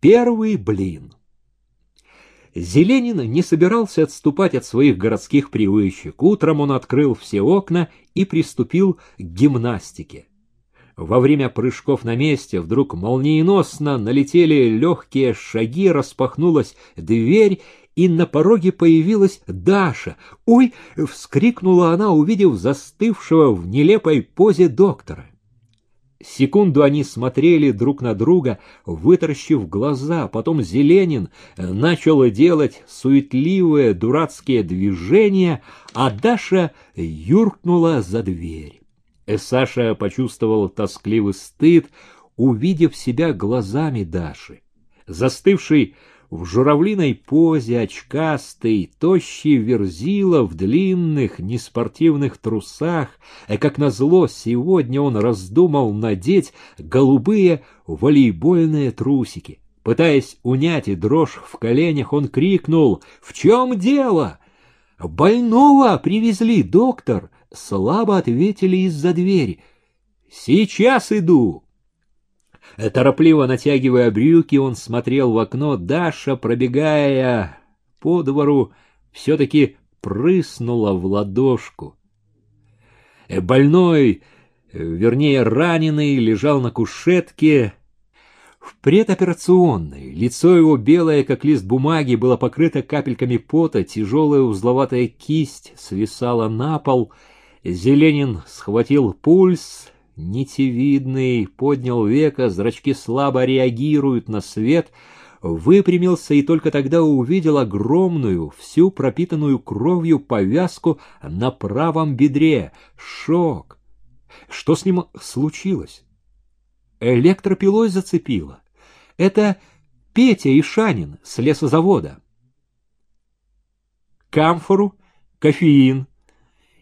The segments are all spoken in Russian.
Первый блин. Зеленин не собирался отступать от своих городских привычек. Утром он открыл все окна и приступил к гимнастике. Во время прыжков на месте вдруг молниеносно налетели легкие шаги, распахнулась дверь, и на пороге появилась Даша. «Ой!» — вскрикнула она, увидев застывшего в нелепой позе доктора. Секунду они смотрели друг на друга, вытаращив глаза, потом Зеленин начал делать суетливые дурацкие движения, а Даша юркнула за дверь. Саша почувствовал тоскливый стыд, увидев себя глазами Даши. Застывший в журавлиной позе, очкастый, тощий верзила в длинных неспортивных трусах, и, как назло, сегодня он раздумал надеть голубые волейбольные трусики. Пытаясь унять и дрожь в коленях, он крикнул «В чем дело?» «Больного привезли, доктор!» Слабо ответили из-за двери. «Сейчас иду!» Торопливо натягивая брюки, он смотрел в окно. Даша, пробегая по двору, все-таки прыснула в ладошку. Больной, вернее раненый, лежал на кушетке в предоперационной. Лицо его, белое, как лист бумаги, было покрыто капельками пота, тяжелая узловатая кисть свисала на пол. Зеленин схватил пульс, нитевидный, поднял века, зрачки слабо реагируют на свет, выпрямился и только тогда увидел огромную, всю пропитанную кровью повязку на правом бедре. Шок! Что с ним случилось? Электропилой зацепило. Это Петя Ишанин с лесозавода. Камфору, кофеин,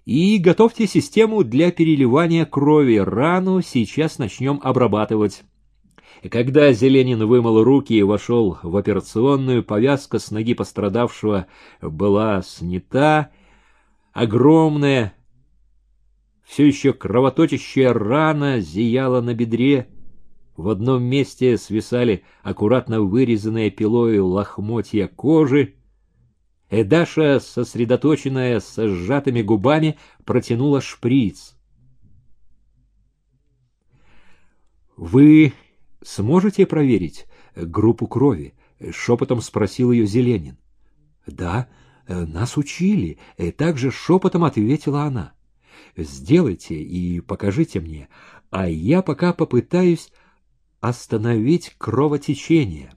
и готовьте систему для переливания крови. Рану сейчас начнем обрабатывать. Когда Зеленин вымыл руки и вошел в операционную, повязка с ноги пострадавшего была снята. Огромная, все еще кровоточащая рана зияла на бедре. В одном месте свисали аккуратно вырезанные пилой лохмотья кожи. Эдаша, сосредоточенная, с сжатыми губами, протянула шприц. «Вы сможете проверить группу крови?» — шепотом спросил ее Зеленин. «Да, нас учили», — также шепотом ответила она. «Сделайте и покажите мне, а я пока попытаюсь остановить кровотечение».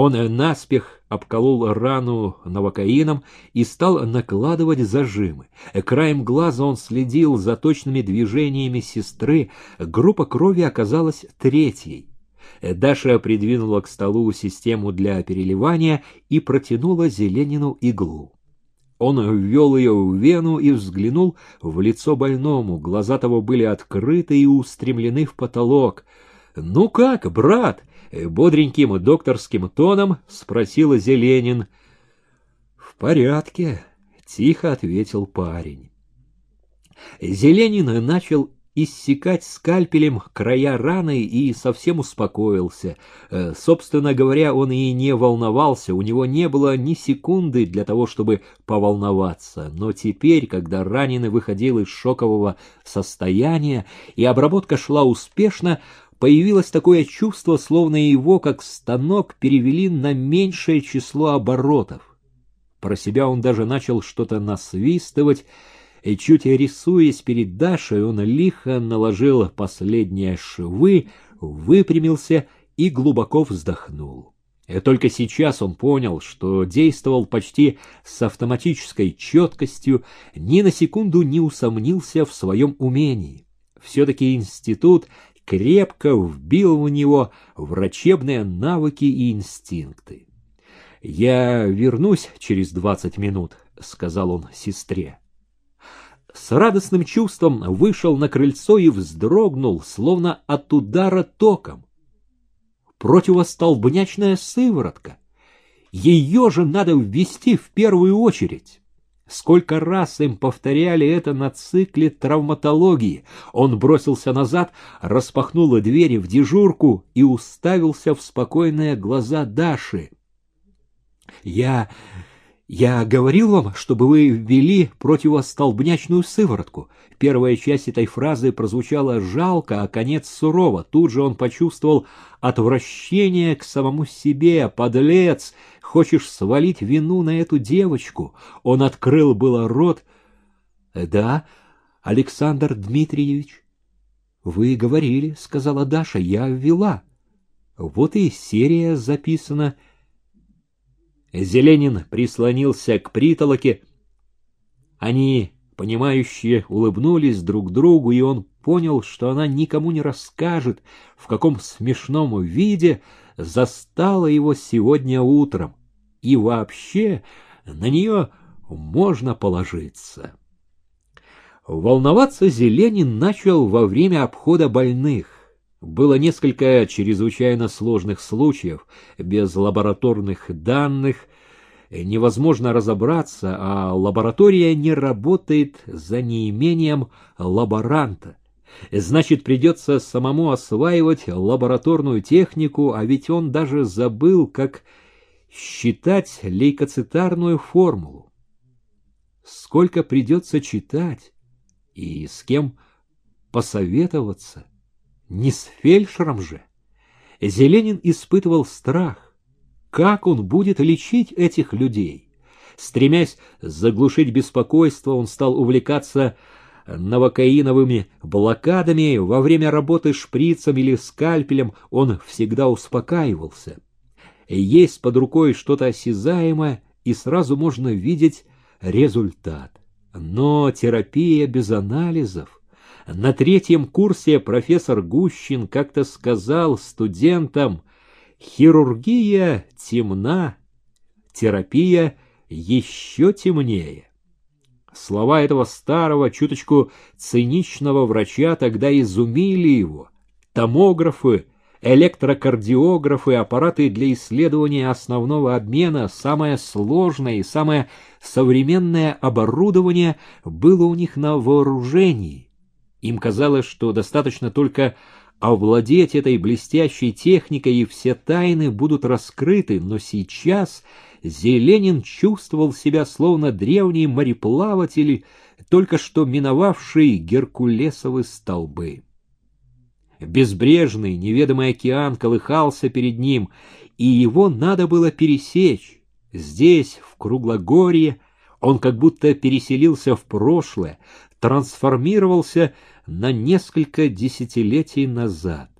Он наспех обколол рану новокаином и стал накладывать зажимы. Краем глаза он следил за точными движениями сестры. Группа крови оказалась третьей. Даша придвинула к столу систему для переливания и протянула Зеленину иглу. Он ввел ее в вену и взглянул в лицо больному. Глаза того были открыты и устремлены в потолок. «Ну как, брат?» бодреньким докторским тоном спросила Зеленин. «В порядке», — тихо ответил парень. Зеленин начал иссекать скальпелем края раны и совсем успокоился. Э, собственно говоря, он и не волновался, у него не было ни секунды для того, чтобы поволноваться. Но теперь, когда раненый выходил из шокового состояния и обработка шла успешно, появилось такое чувство, словно его, как станок, перевели на меньшее число оборотов. Про себя он даже начал что-то насвистывать, и чуть рисуясь перед Дашей, он лихо наложил последние швы, выпрямился и глубоко вздохнул. И только сейчас он понял, что действовал почти с автоматической четкостью, ни на секунду не усомнился в своем умении. Все-таки институт крепко вбил в него врачебные навыки и инстинкты. «Я вернусь через двадцать минут», — сказал он сестре. С радостным чувством вышел на крыльцо и вздрогнул, словно от удара током. Противостолбнячная сыворотка. Ее же надо ввести в первую очередь. Сколько раз им повторяли это на цикле травматологии. Он бросился назад, распахнул двери в дежурку и уставился в спокойные глаза Даши. «Я... я говорил вам, чтобы вы ввели противостолбнячную сыворотку». Первая часть этой фразы прозвучала жалко, а конец сурово. Тут же он почувствовал отвращение к самому себе. «Подлец! Хочешь свалить вину на эту девочку? Он открыл было рот. Да, Александр Дмитриевич. Вы говорили, сказала Даша, я ввела. Вот и серия записана. Зеленин прислонился к притолоке. Они, понимающие, улыбнулись друг другу, и он понял, что она никому не расскажет, в каком смешном виде застала его сегодня утром и вообще на нее можно положиться. Волноваться Зеленин начал во время обхода больных. Было несколько чрезвычайно сложных случаев, без лабораторных данных невозможно разобраться, а лаборатория не работает за неимением лаборанта. Значит, придется самому осваивать лабораторную технику, а ведь он даже забыл, как считать лейкоцитарную формулу. Сколько придется читать и с кем посоветоваться, не с фельдшером же. Зеленин испытывал страх, как он будет лечить этих людей. Стремясь заглушить беспокойство, он стал увлекаться новокаиновыми блокадами. Во время работы шприцем или скальпелем он всегда успокаивался есть под рукой что-то осязаемое, и сразу можно видеть результат. Но терапия без анализов. На третьем курсе профессор Гущин как-то сказал студентам, хирургия темна, терапия еще темнее. Слова этого старого, чуточку циничного врача тогда изумили его. Томографы — электрокардиографы, аппараты для исследования основного обмена, самое сложное и самое современное оборудование было у них на вооружении. Им казалось, что достаточно только овладеть этой блестящей техникой, и все тайны будут раскрыты, но сейчас Зеленин чувствовал себя словно древний мореплаватель, только что миновавший Геркулесовы столбы. Безбрежный, неведомый океан колыхался перед ним, и его надо было пересечь. Здесь, в Круглогорье, он как будто переселился в прошлое, трансформировался на несколько десятилетий назад.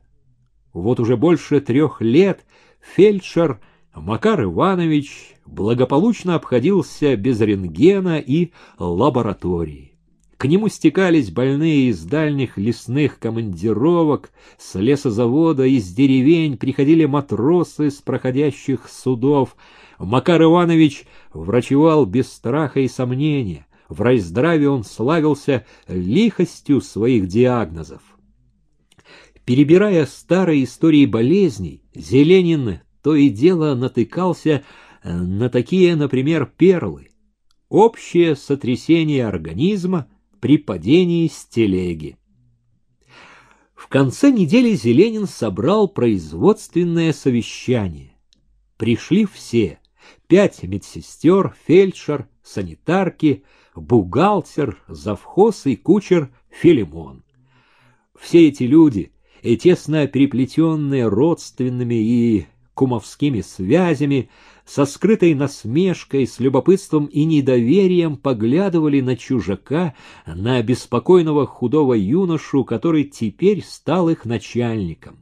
Вот уже больше трех лет фельдшер Макар Иванович благополучно обходился без рентгена и лаборатории. К нему стекались больные из дальних лесных командировок, с лесозавода, из деревень приходили матросы с проходящих судов. Макар Иванович врачевал без страха и сомнения. В райздраве он славился лихостью своих диагнозов. Перебирая старые истории болезней, Зеленин то и дело натыкался на такие, например, перлы. Общее сотрясение организма — при падении с телеги. В конце недели Зеленин собрал производственное совещание. Пришли все — пять медсестер, фельдшер, санитарки, бухгалтер, завхоз и кучер Филимон. Все эти люди, и тесно переплетенные родственными и кумовскими связями, со скрытой насмешкой, с любопытством и недоверием поглядывали на чужака, на беспокойного худого юношу, который теперь стал их начальником.